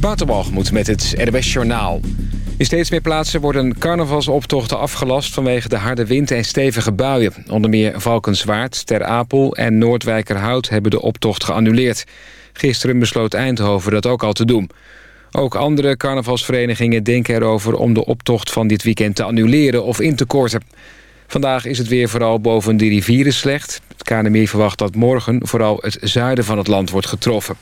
Waterbalgemoed met het RWS Journaal. In steeds meer plaatsen worden carnavalsoptochten afgelast... vanwege de harde wind en stevige buien. Onder meer Valkenswaard, Ter Apel en Noordwijkerhout... hebben de optocht geannuleerd. Gisteren besloot Eindhoven dat ook al te doen. Ook andere carnavalsverenigingen denken erover... om de optocht van dit weekend te annuleren of in te korten. Vandaag is het weer vooral boven de rivieren slecht. Het KNMI verwacht dat morgen vooral het zuiden van het land wordt getroffen.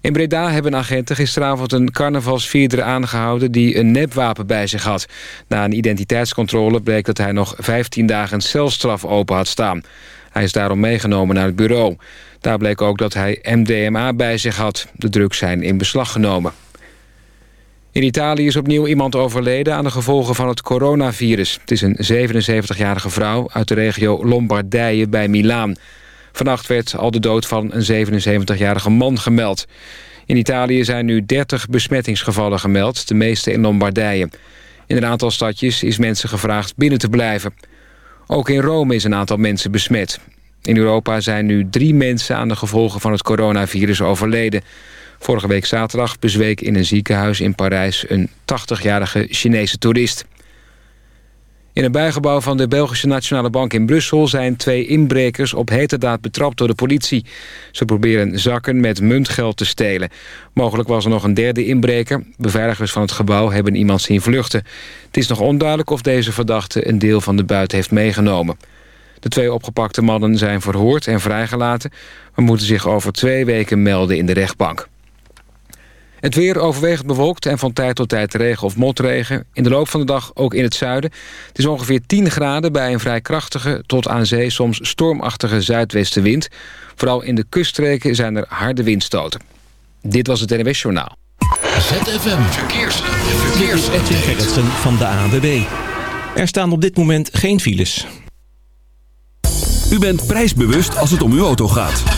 In Breda hebben agenten gisteravond een carnavalsvierder aangehouden... die een nepwapen bij zich had. Na een identiteitscontrole bleek dat hij nog 15 dagen celstraf open had staan. Hij is daarom meegenomen naar het bureau. Daar bleek ook dat hij MDMA bij zich had. De drugs zijn in beslag genomen. In Italië is opnieuw iemand overleden aan de gevolgen van het coronavirus. Het is een 77-jarige vrouw uit de regio Lombardije bij Milaan. Vannacht werd al de dood van een 77-jarige man gemeld. In Italië zijn nu 30 besmettingsgevallen gemeld, de meeste in Lombardije. In een aantal stadjes is mensen gevraagd binnen te blijven. Ook in Rome is een aantal mensen besmet. In Europa zijn nu drie mensen aan de gevolgen van het coronavirus overleden. Vorige week zaterdag bezweek in een ziekenhuis in Parijs... een 80-jarige Chinese toerist. In een bijgebouw van de Belgische Nationale Bank in Brussel... zijn twee inbrekers op heterdaad betrapt door de politie. Ze proberen zakken met muntgeld te stelen. Mogelijk was er nog een derde inbreker. Beveiligers van het gebouw hebben iemand zien vluchten. Het is nog onduidelijk of deze verdachte een deel van de buit heeft meegenomen. De twee opgepakte mannen zijn verhoord en vrijgelaten... maar moeten zich over twee weken melden in de rechtbank. Het weer overwegend bewolkt en van tijd tot tijd regen of motregen. In de loop van de dag ook in het zuiden. Het is ongeveer 10 graden bij een vrij krachtige... tot aan zee soms stormachtige zuidwestenwind. Vooral in de kuststreken zijn er harde windstoten. Dit was het NWS Journaal. ZFM Verkeers. Verkeers. Edwin Gerritsen van de ANWB. Er staan op dit moment geen files. U bent prijsbewust als het om uw auto gaat.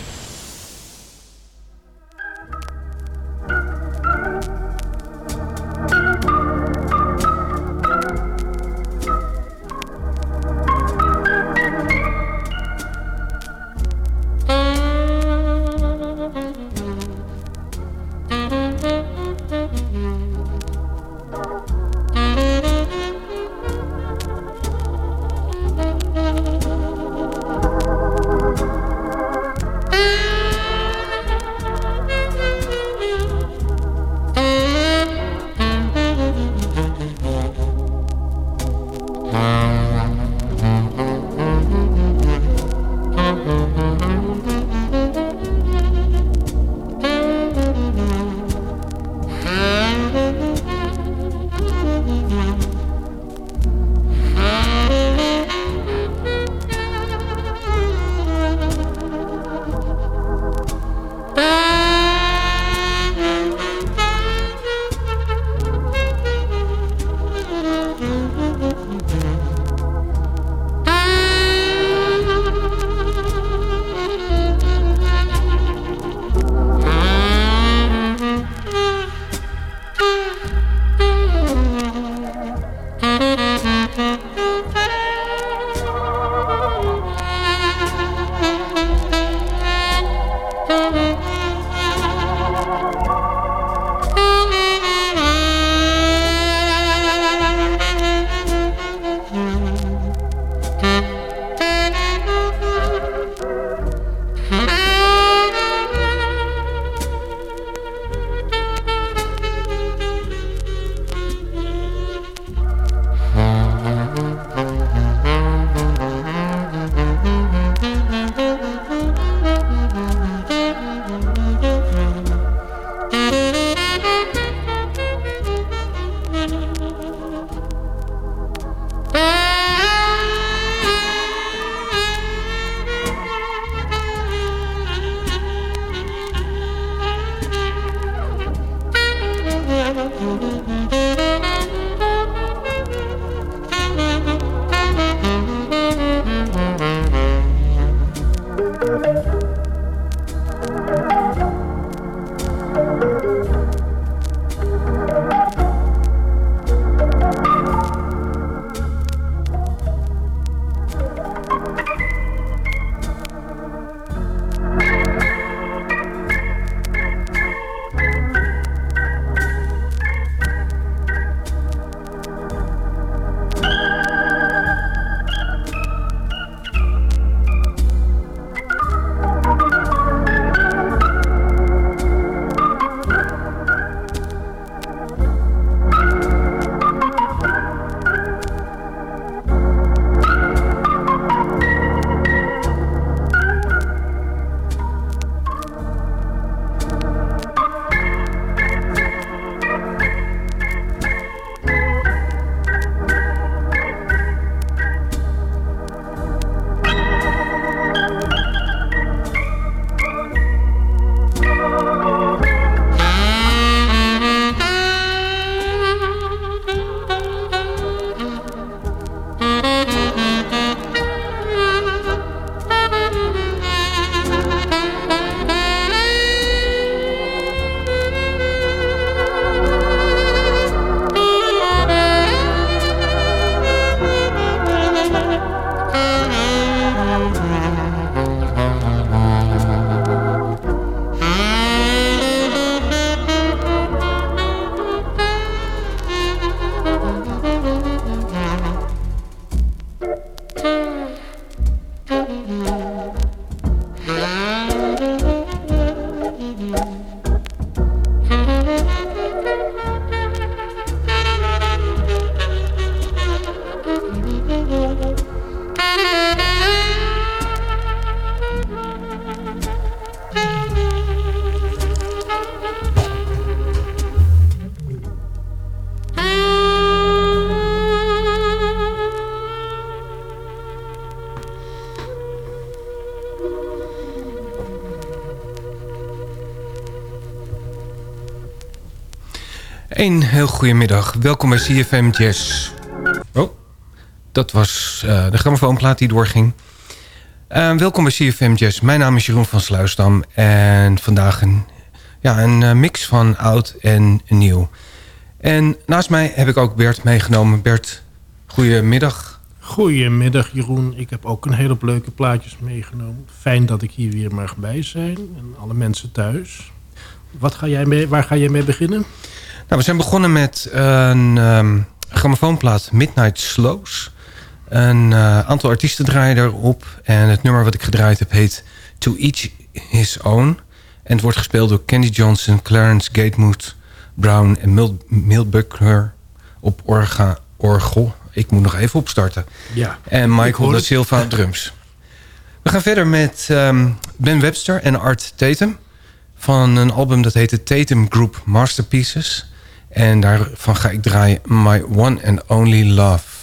Heel goedemiddag. Welkom bij CFM Jazz. Oh, dat was uh, de grammofoonplaat die doorging. Uh, welkom bij CFM Jazz. Mijn naam is Jeroen van Sluisdam. En vandaag een, ja, een uh, mix van oud en nieuw. En naast mij heb ik ook Bert meegenomen. Bert, goedemiddag. Goedemiddag Jeroen. Ik heb ook een hele leuke plaatjes meegenomen. Fijn dat ik hier weer mag bij zijn. En alle mensen thuis. Wat ga jij mee, waar ga jij mee beginnen? Nou, we zijn begonnen met een um, grammofoonplaat Midnight Slows. Een uh, aantal artiesten draaien erop. En het nummer wat ik gedraaid heb heet To Each His Own. En het wordt gespeeld door Candy Johnson, Clarence Gatemood, Brown en Mil, Mil Buckler op orga, orgel. Ik moet nog even opstarten. Ja, en Michael da Silva drums. We gaan verder met um, Ben Webster en Art Tatum. Van een album dat heet de Tatum Group Masterpieces. En daarvan ga ik draaien My One and Only Love.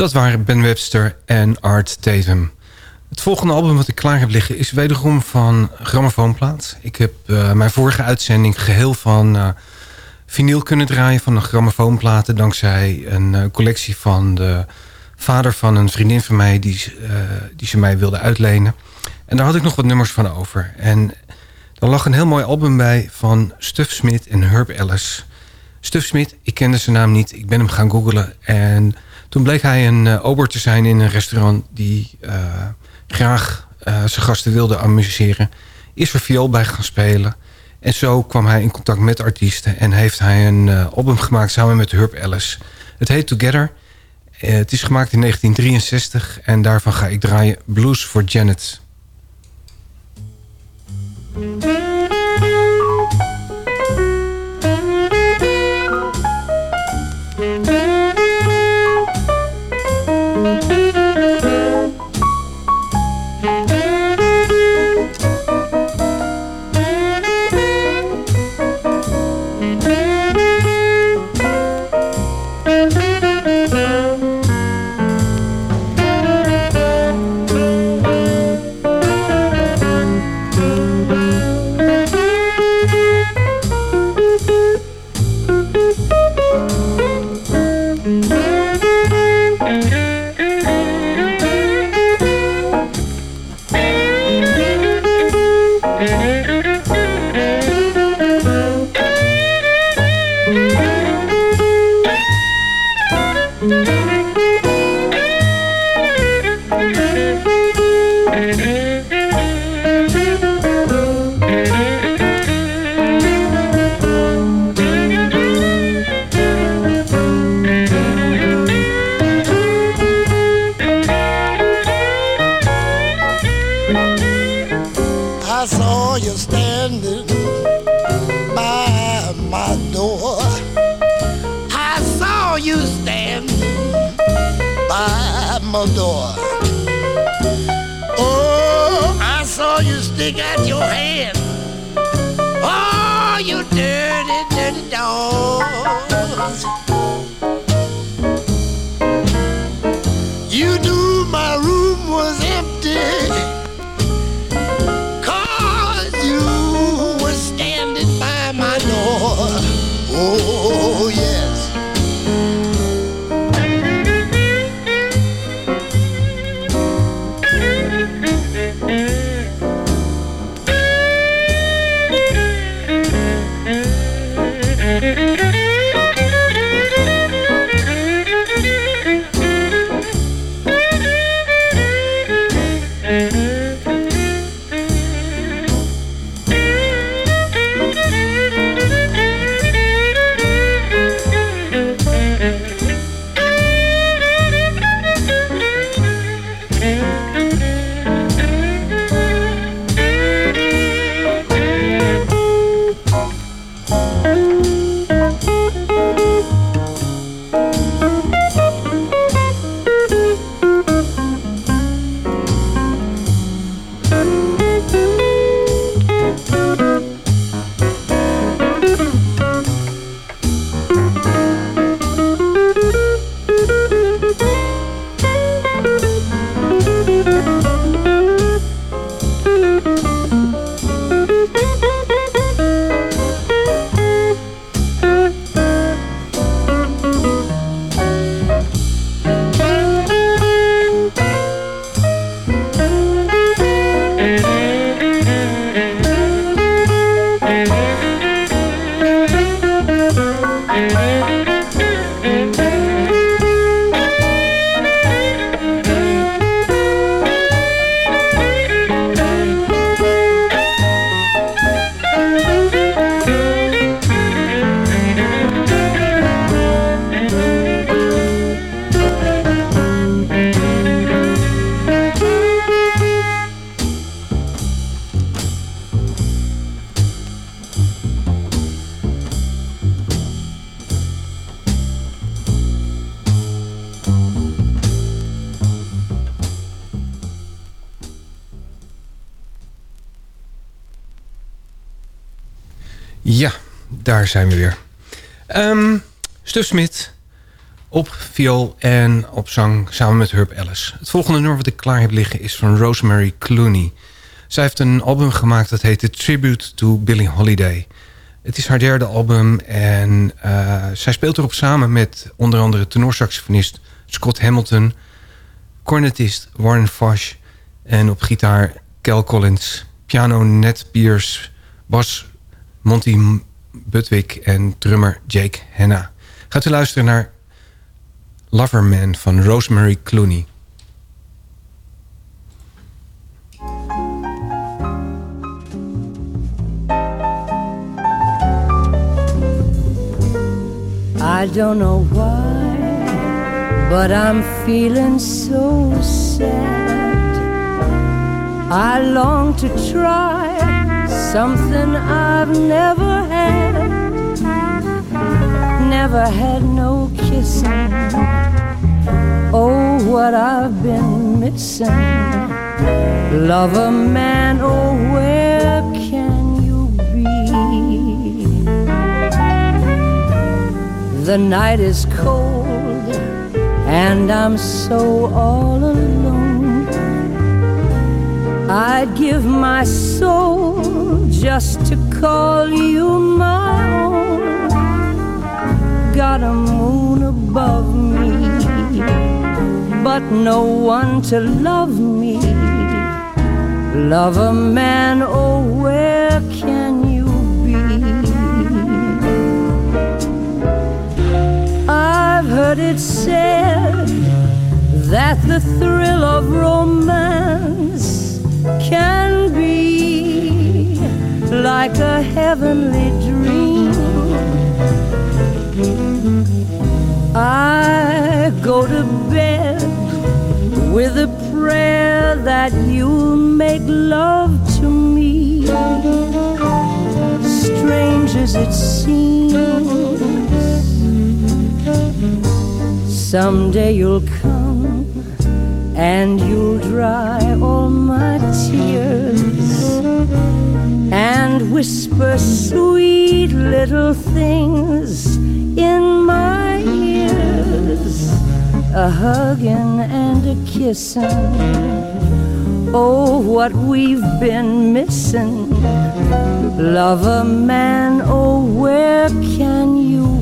Dat waren Ben Webster en Art Tatum. Het volgende album wat ik klaar heb liggen is wederom van Grammofoonplaat. Ik heb uh, mijn vorige uitzending geheel van uh, vinyl kunnen draaien van de grammofoonplaten... dankzij een uh, collectie van de vader van een vriendin van mij... Die, die ze mij wilde uitlenen. En daar had ik nog wat nummers van over. En er lag een heel mooi album bij van Stuff Smith en Herb Ellis. Stuff Smith, ik kende zijn naam niet. Ik ben hem gaan googlen en... Toen bleek hij een uh, ober te zijn in een restaurant... die uh, graag uh, zijn gasten wilde amuseren. Is er viool bij gaan spelen. En zo kwam hij in contact met artiesten... en heeft hij een album gemaakt samen met Herb Ellis. Het heet Together. het is gemaakt in 1963 en daarvan ga ik draaien Blues for Janet. Daar zijn we weer. Um, Stuf Smit op viool en op zang samen met Herb Ellis. Het volgende nummer wat ik klaar heb liggen is van Rosemary Clooney. Zij heeft een album gemaakt dat heet The Tribute to Billie Holiday. Het is haar derde album en uh, zij speelt erop samen met onder andere tenorsaxofonist Scott Hamilton, cornetist Warren Fosh en op gitaar Kel Collins, piano Ned Pierce, bas Monty Budwick en drummer Jake Hanna. Gaat u luisteren naar Loverman van Rosemary Clooney. I don't know why, but I'm feeling so sad. I long to try something I've never had. Never had no kissing. Oh, what I've been missing. Love a man, oh, where can you be? The night is cold, and I'm so all alone. I'd give my soul just to call you my own. Got a moon above me, but no one to love me. Love a man, oh, where can you be? I've heard it said that the thrill of romance can be like a heavenly dream. I go to bed with a prayer that you'll make love to me. Strange as it seems, someday you'll come and you'll dry and whisper sweet little things in my ears. A hugging and a kissing. Oh what we've been missing. Love a man oh where can you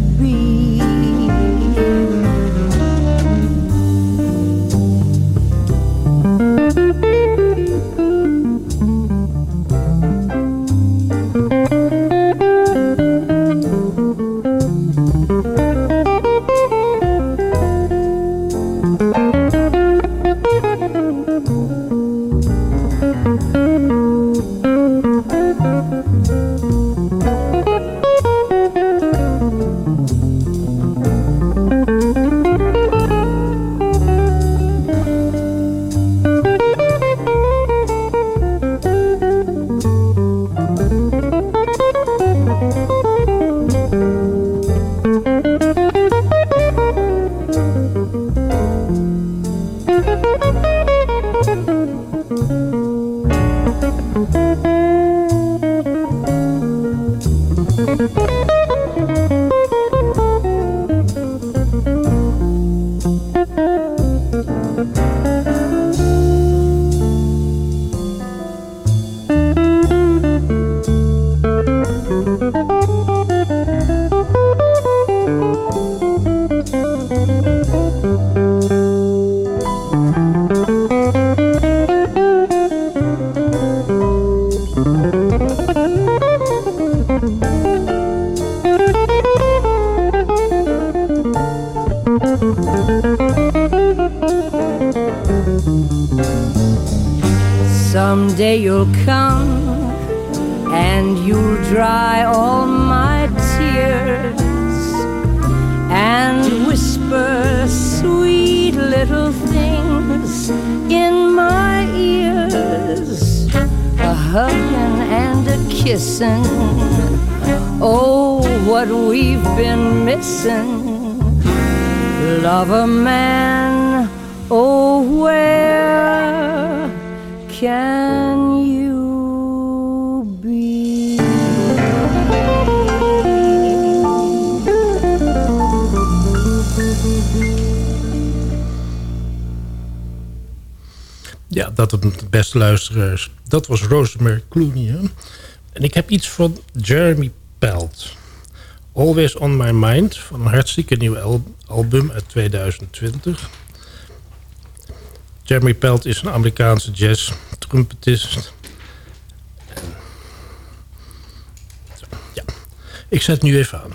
Dat het beste luisteraars. Dat was Rosemary Clooney. Hè? En ik heb iets van Jeremy Pelt. Always on My Mind. Van een hartstikke nieuw al- album uit 2020. Jeremy Pelt is een Amerikaanse jazz-trumpetist. En- Zo, Ja, ik zet nu even aan.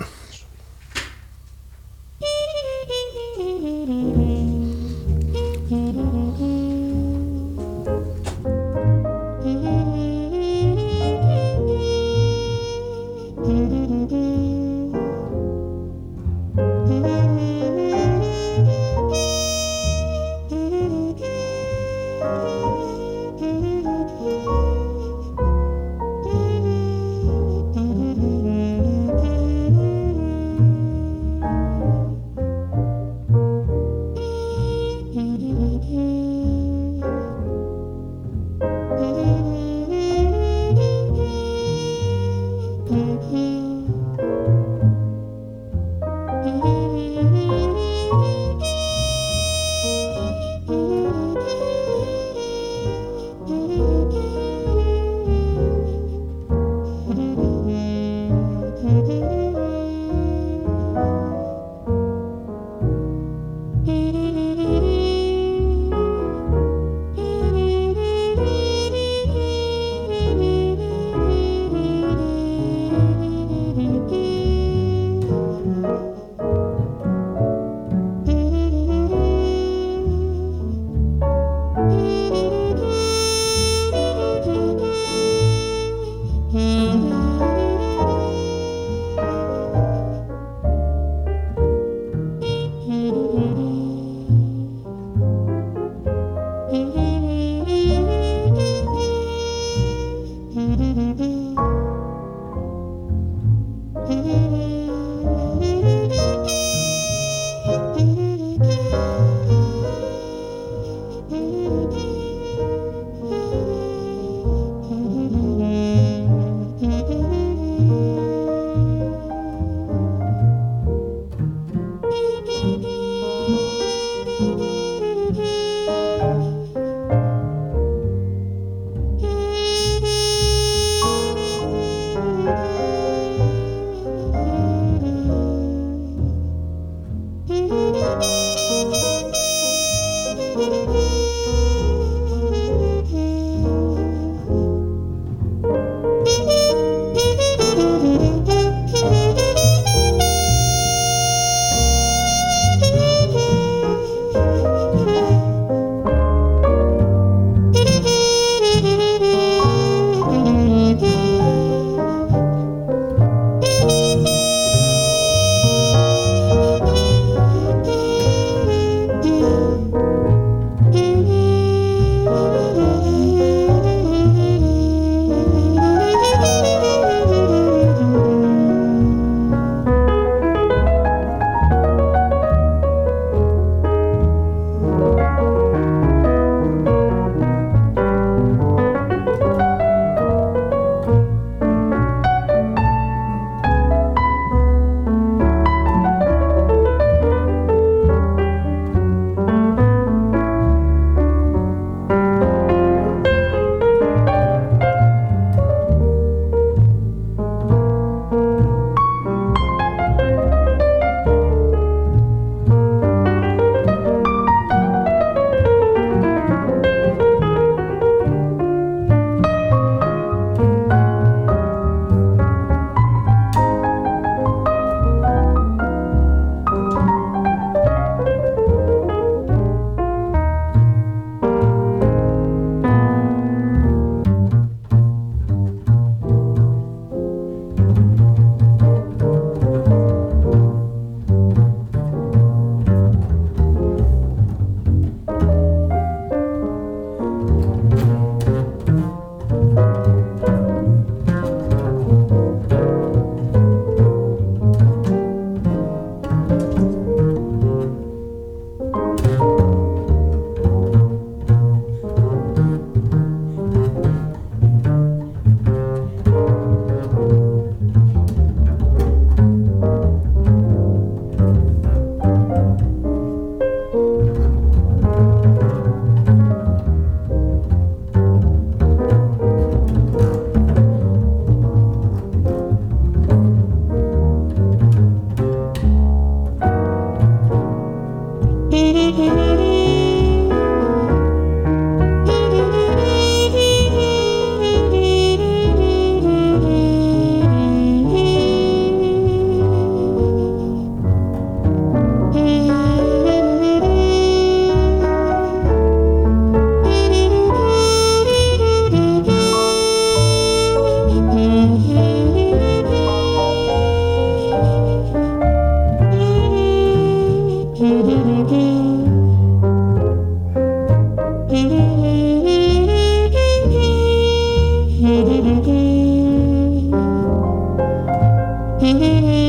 Dat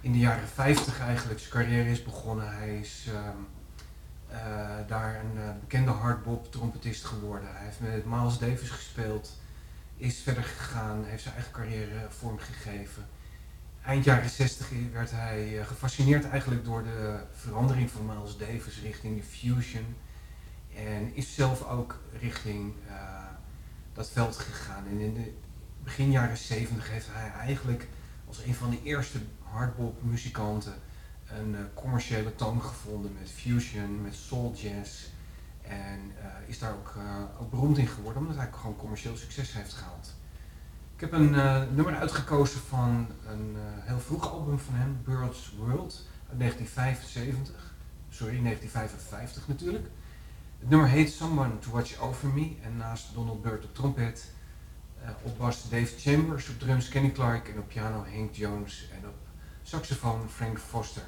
in de jaren 50 eigenlijk zijn carrière is begonnen. Hij is ehm, eh, daar een eh, bekende hardbop trompetist geworden. Hij heeft met Miles Davis gespeeld, is verder gegaan, heeft zijn eigen carrière vormgegeven. Eind jaren 60 werd hij eh, gefascineerd eigenlijk door de verandering van Miles Davis richting de fusion. En is zelf ook richting dat veld gegaan. En in de begin jaren 70 heeft hij eigenlijk als een van de eerste hardbop muzikanten een eh, commerciële toon gevonden met fusion, met soul jazz. En eh, is daar ook, eh, ook beroemd in geworden omdat hij gewoon commercieel succes heeft gehaald. Ik heb een nummer uitgekozen van een heel vroeg album van hem, Bird's World, uit 1975. Sorry, 1955 natuurlijk. Het nummer heet Someone to Watch Over Me en naast Donald Byrd op trompet, op bas Dave Chambers, op drums Kenny Clark en op piano Hank Jones en op saxofoon Frank Foster.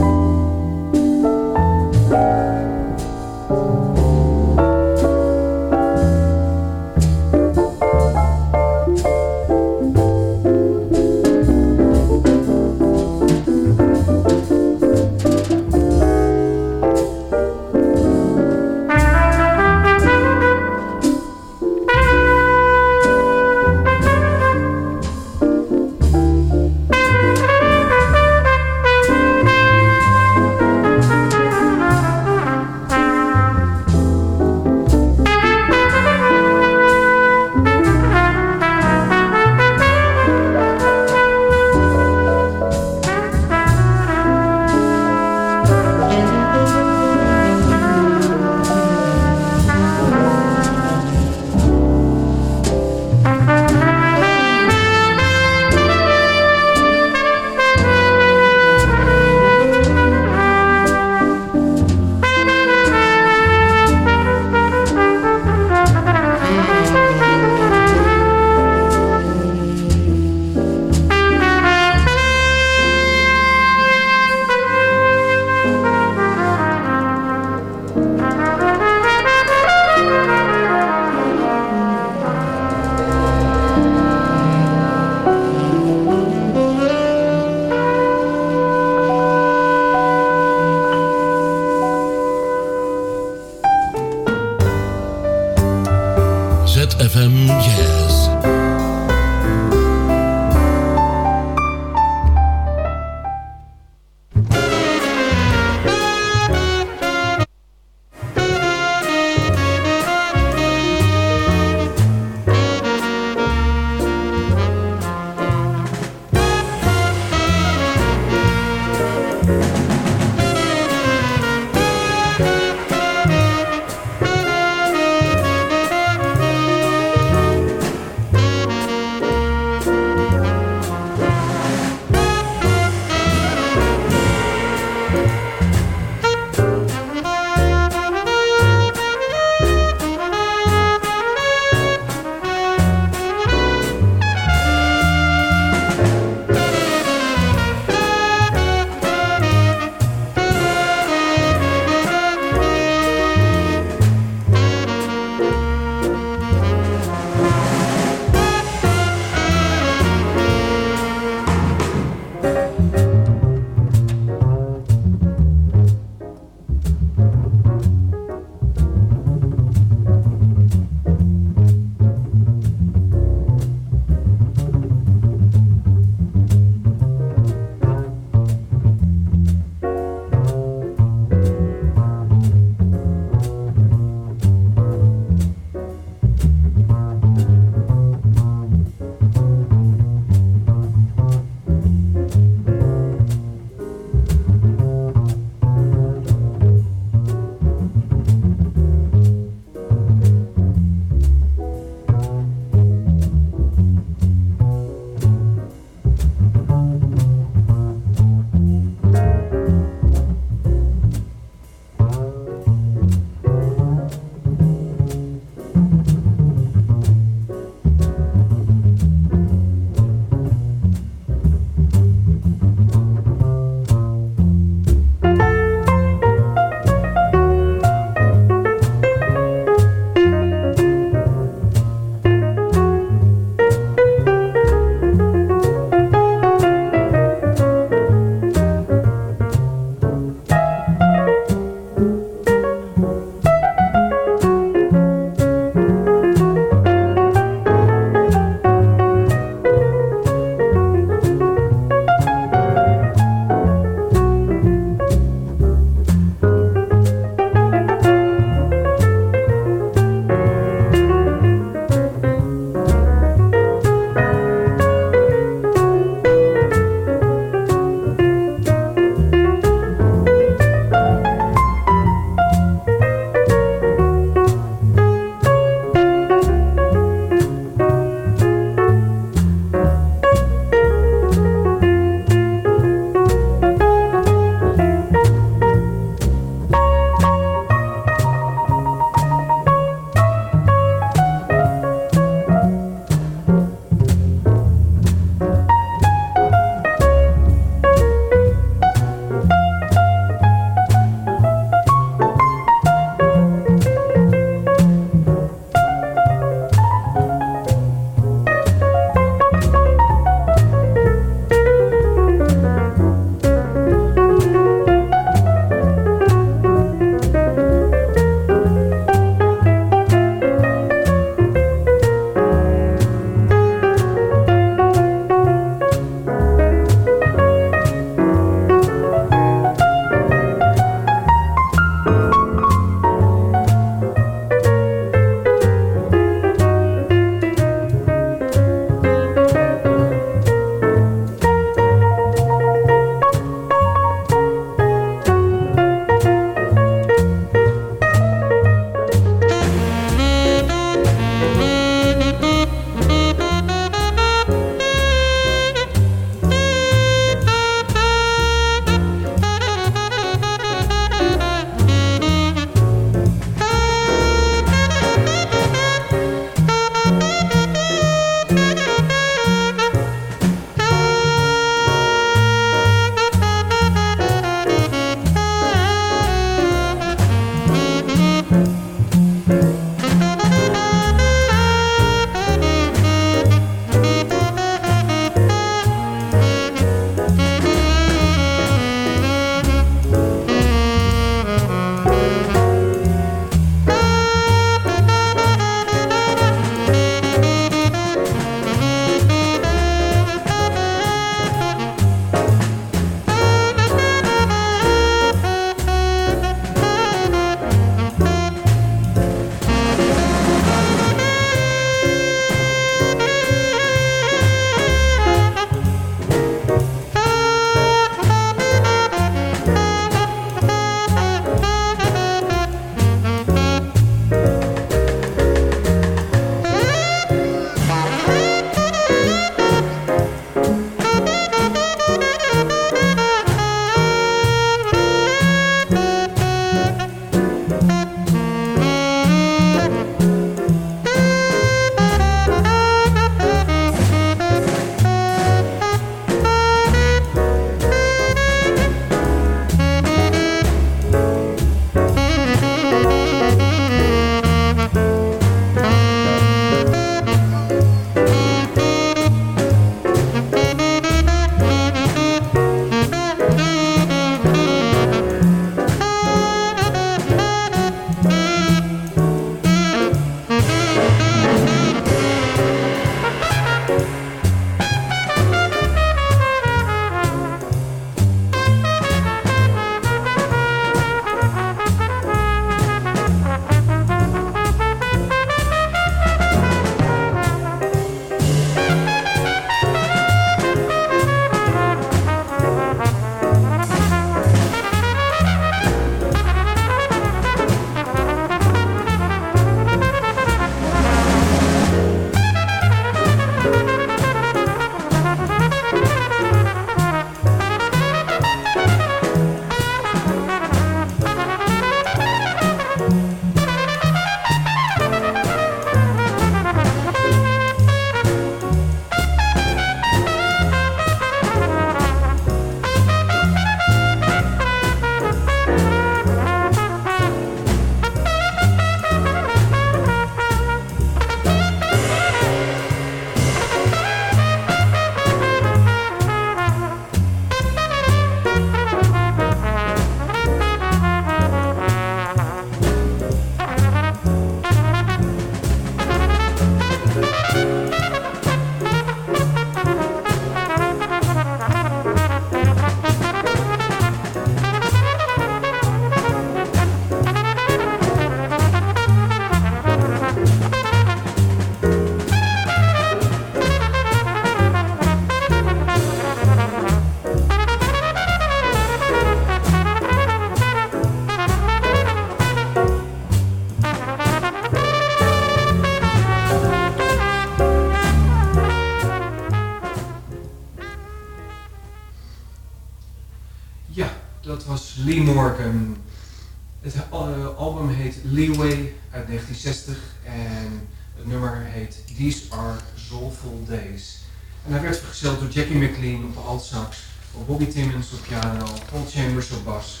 Leeway uit 1960 en het nummer heet These Are Soulful Days. En hij werd vergezeld door Jackie McLean op altsax, door Bobby Timmons op piano, Paul Chambers op bas,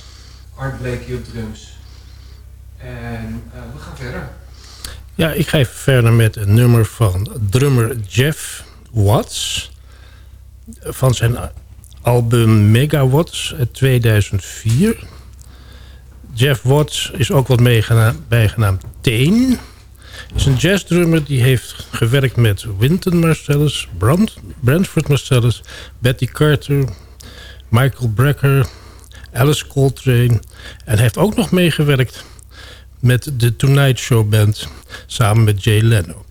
Art Blakey op drums. En eh, we gaan verder. Ja, ik ga even verder met een nummer van drummer Jeff Watts. Van zijn album Megawatts uit 2004. Jeff Watts is ook wat bijgenaamd Teen. Is een jazzdrummer die heeft gewerkt met Wynton Marsalis, Brand, Brentford Marsalis, Betty Carter, Michael Brecker, Alice Coltrane. En heeft ook nog meegewerkt met de Tonight Show Band samen met Jay Leno.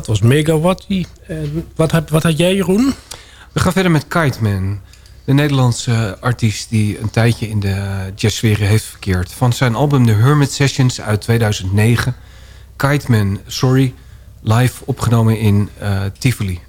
Dat was Megawatty. En wat, had, wat had jij, Jeroen? We gaan verder met Kite Man. De Nederlandse artiest die een tijdje in de jazzsfeer heeft verkeerd. Van zijn album The Hermit Sessions uit 2009. Kite Sorry, live opgenomen in uh, Tivoli.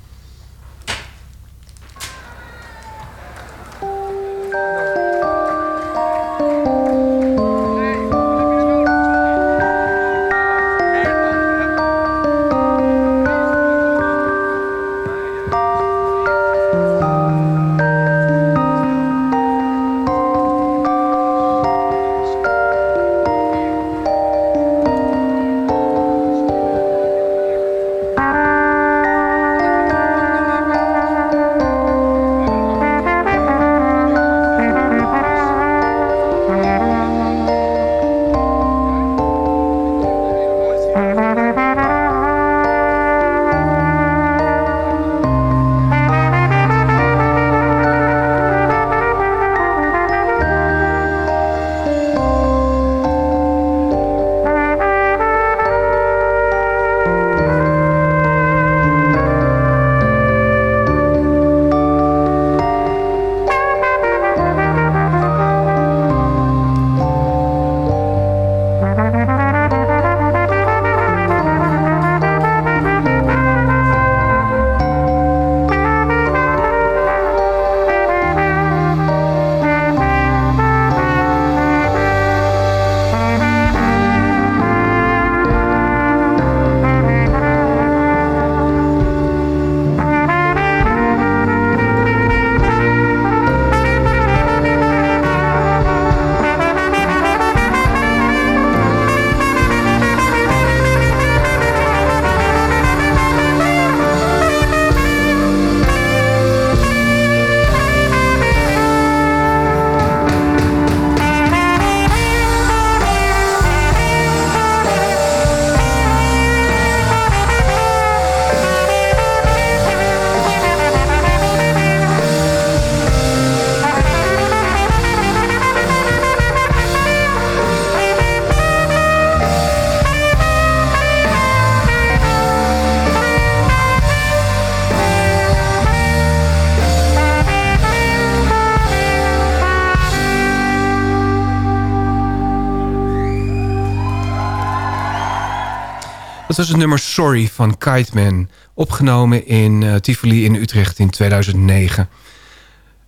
Dat was het nummer Sorry van Kite Man. Opgenomen in uh, Tivoli in Utrecht in 2009.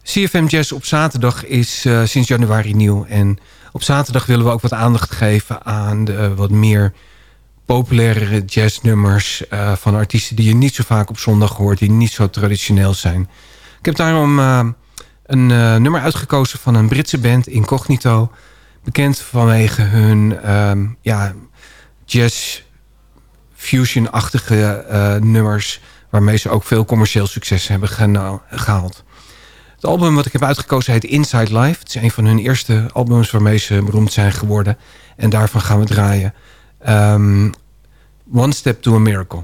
CFM Jazz op zaterdag is uh, sinds januari nieuw. En op zaterdag willen we ook wat aandacht geven aan de uh, wat meer populaire jazznummers... van artiesten die je niet zo vaak op zondag hoort... die niet zo traditioneel zijn. Ik heb daarom een nummer uitgekozen van een Britse band, Incognito. Bekend vanwege hun ja, jazz fusion-achtige uh, nummers... waarmee ze ook veel commercieel succes hebben gehaald. Het album wat ik heb uitgekozen heet Inside Life. Het is een van hun eerste albums waarmee ze beroemd zijn geworden. En daarvan gaan we draaien. Um, One Step to a Miracle.